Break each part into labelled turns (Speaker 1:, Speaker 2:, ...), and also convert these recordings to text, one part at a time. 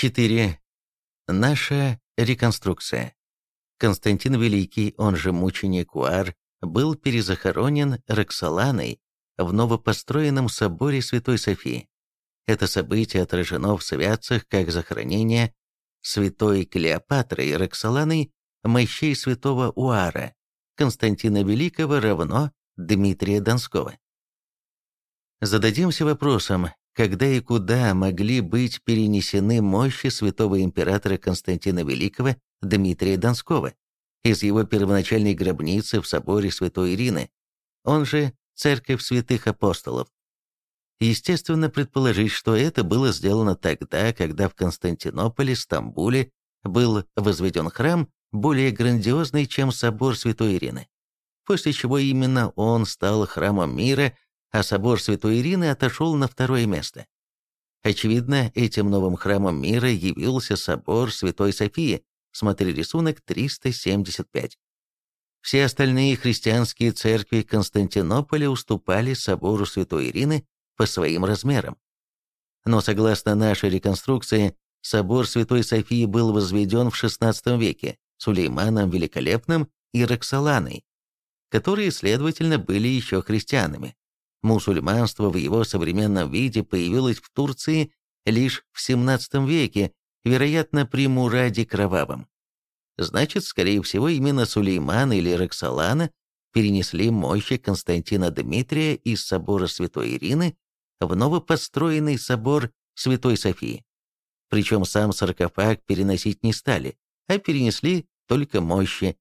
Speaker 1: 4. Наша реконструкция. Константин Великий, он же мученик Уар, был перезахоронен Роксоланой в новопостроенном соборе Святой Софии. Это событие отражено в святцах как захоронение святой Клеопатры и Роксоланы мощей святого Уара, Константина Великого равно Дмитрия Донского. Зададимся вопросом, когда и куда могли быть перенесены мощи святого императора Константина Великого Дмитрия Донского из его первоначальной гробницы в соборе Святой Ирины, он же Церковь Святых Апостолов. Естественно, предположить, что это было сделано тогда, когда в Константинополе, Стамбуле был возведен храм, более грандиозный, чем собор Святой Ирины, после чего именно он стал храмом мира а собор Святой Ирины отошел на второе место. Очевидно, этим новым храмом мира явился собор Святой Софии, смотри рисунок 375. Все остальные христианские церкви Константинополя уступали собору Святой Ирины по своим размерам. Но согласно нашей реконструкции, собор Святой Софии был возведен в XVI веке Сулейманом Великолепным и Роксоланой, которые, следовательно, были еще христианами. Мусульманство в его современном виде появилось в Турции лишь в XVII веке, вероятно, при Мураде Кровавом. Значит, скорее всего, именно Сулейман или Роксолана перенесли мощи Константина Дмитрия из собора Святой Ирины в новопостроенный собор Святой Софии. Причем сам саркофаг переносить не стали, а перенесли только мощи.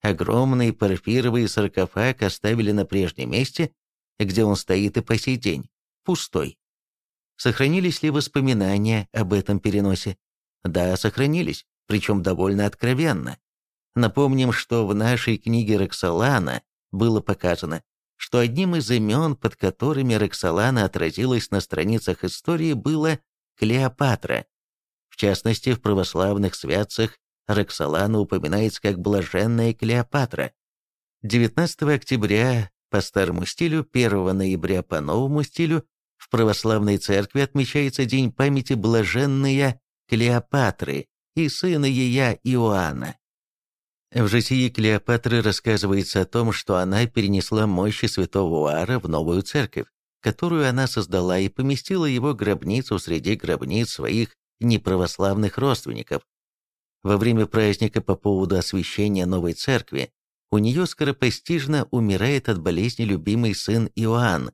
Speaker 1: Огромный порфировый саркофаг оставили на прежнем месте, где он стоит и по сей день, пустой. Сохранились ли воспоминания об этом переносе? Да, сохранились, причем довольно откровенно. Напомним, что в нашей книге Роксолана было показано, что одним из имен, под которыми Роксолана отразилась на страницах истории, было Клеопатра. В частности, в православных святцах Роксолана упоминается как блаженная Клеопатра. 19 октября по старому стилю 1 ноября по новому стилю в православной церкви отмечается День памяти блаженная Клеопатры и сына ее Иоанна. В житии Клеопатры рассказывается о том, что она перенесла мощи святого Уара в новую церковь, которую она создала и поместила его гробницу среди гробниц своих неправославных родственников. Во время праздника по поводу освящения новой церкви у нее скоропостижно умирает от болезни любимый сын Иоанн.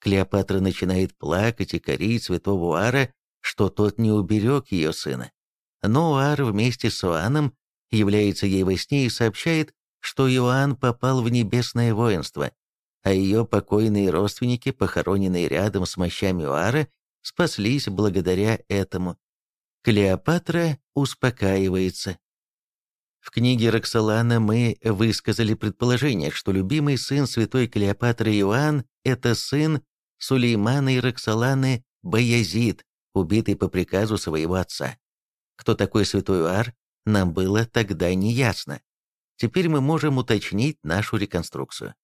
Speaker 1: Клеопатра начинает плакать и корить святого Уара, что тот не уберег ее сына. Но Уар вместе с Иоанном является ей во сне и сообщает, что Иоанн попал в небесное воинство, а ее покойные родственники, похороненные рядом с мощами Уара, спаслись благодаря этому. Клеопатра успокаивается. В книге Роксолана мы высказали предположение, что любимый сын святой Клеопатры Иоанн – это сын Сулеймана и Роксоланы Баязид, убитый по приказу своего отца. Кто такой святой Иоар, нам было тогда не ясно. Теперь мы можем уточнить нашу реконструкцию.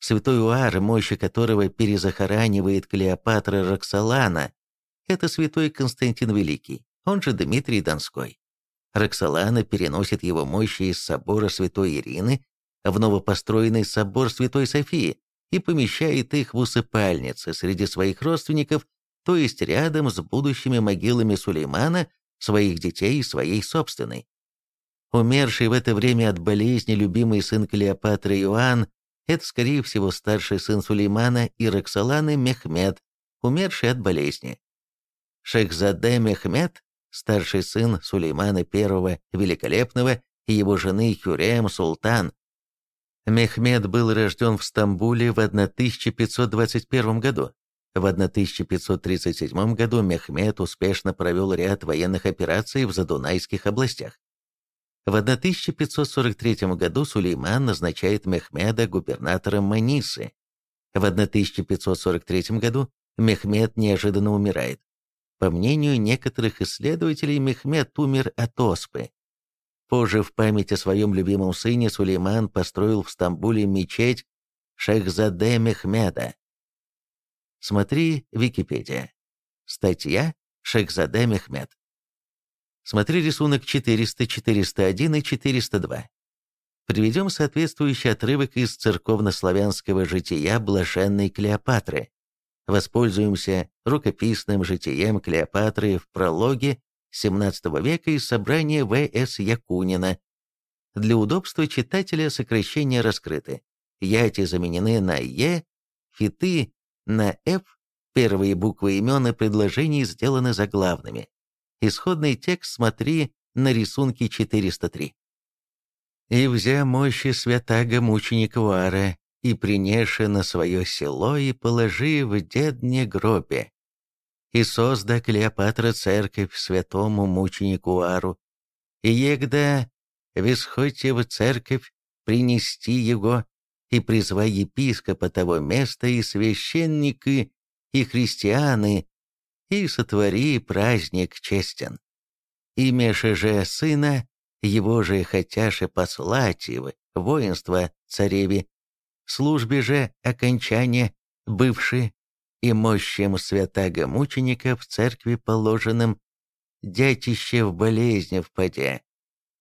Speaker 1: Святой Иоар, мощи которого перезахоранивает Клеопатра Роксолана, это святой Константин Великий, он же Дмитрий Донской. Роксолана переносит его мощи из собора Святой Ирины в новопостроенный собор Святой Софии и помещает их в усыпальнице среди своих родственников, то есть рядом с будущими могилами Сулеймана, своих детей и своей собственной. Умерший в это время от болезни любимый сын Клеопатры Иоанн – это, скорее всего, старший сын Сулеймана и Роксоланы Мехмед, умерший от болезни. Шехзаде Мехмед старший сын Сулеймана I Великолепного и его жены Хюрем Султан. Мехмед был рожден в Стамбуле в 1521 году. В 1537 году Мехмед успешно провел ряд военных операций в Задунайских областях. В 1543 году Сулейман назначает Мехмеда губернатором Манисы. В 1543 году Мехмед неожиданно умирает. По мнению некоторых исследователей, Мехмед умер от оспы. Позже в память о своем любимом сыне Сулейман построил в Стамбуле мечеть Шехзаде Мехмеда. Смотри Википедия. Статья Шехзаде Мехмед. Смотри рисунок 400, 401 и 402. Приведем соответствующий отрывок из церковнославянского жития блаженной Клеопатры. Воспользуемся рукописным житием Клеопатры в прологе XVII века из собрания В.С. Якунина. Для удобства читателя сокращения раскрыты. Яти заменены на «е», фиты на «ф», первые буквы имен и предложений сделаны заглавными. Исходный текст смотри на рисунке 403. «И взя мощи святаго мученика Уара, и принеши на свое село, и положи в дедне гробе. И созда Клеопатра церковь святому мученику Ару, и егда висходьте в церковь принести его, и призвай епископа того места и священники, и христианы, и сотвори праздник честен. Имеше же сына, его же хотяше послать в воинство цареви, службе же окончания бывши и мощем святаго мученика в церкви положенным, дятище в болезни впадя,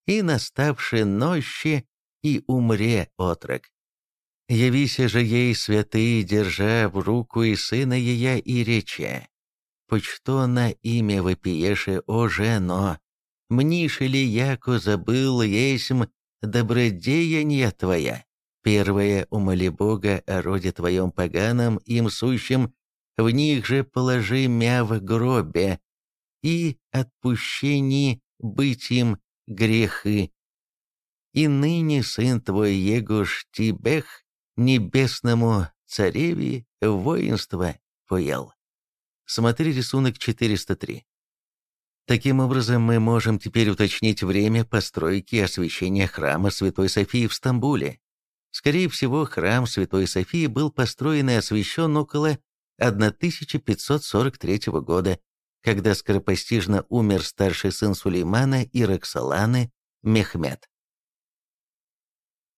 Speaker 1: и наставши нощи, и умре отрок. Явися же ей святые, держа в руку и сына ея, и рече, почто на имя вопиеше, о жено, мниши ли яко забыл есмь добродеяние твоя? Первое, умоли Бога о роде твоем поганом, им сущим, в них же положи мя в гробе, и отпущени быть им грехи. И ныне сын твой Егош Тибех небесному цареви воинство поел. Смотри рисунок 403. Таким образом, мы можем теперь уточнить время постройки освящения храма Святой Софии в Стамбуле. Скорее всего, храм Святой Софии был построен и освящен около 1543 года, когда скоропостижно умер старший сын Сулеймана и Роксоланы Мехмед.